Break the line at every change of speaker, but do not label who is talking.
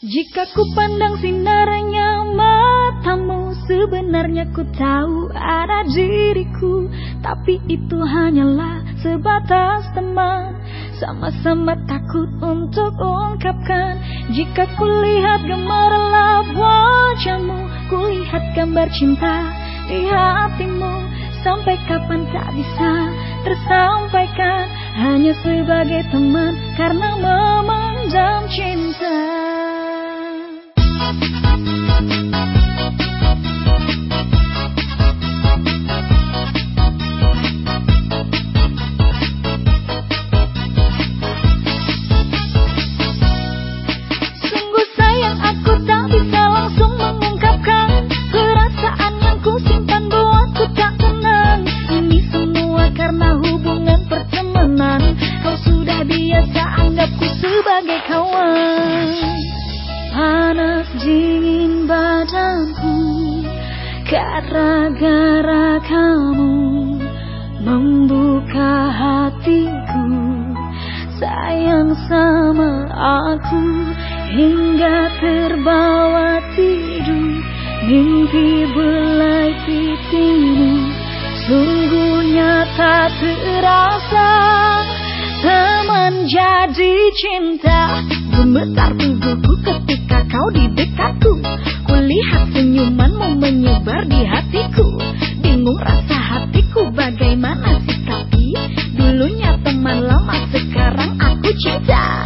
Jika ku pandang sinarnya matamu Sebenarnya ku tahu ada diriku. Tapi itu hanyalah sebatas teman. Sama-sama takut untuk ungkapkan. Jika ku lihat gemerlap wajahmu Ku lihat gambar cinta di hatimu. Sampai kapan tak bisa tersampaikan. Hanya sebagai teman karena memendam cinta Gara-gara kamu Membuka hatiku Sayang sama aku Hingga terbawa tidur. Mimpi belai pipimu Sungguhnya tak terasa. Menjadi cinta Gemetar tubuhku ketika kau di dekatku Melihat senyumanmu menyebar di hatiku. Bingung rasa hatiku bagaimana sikapi? Dulunya teman lama sekarang aku cinta.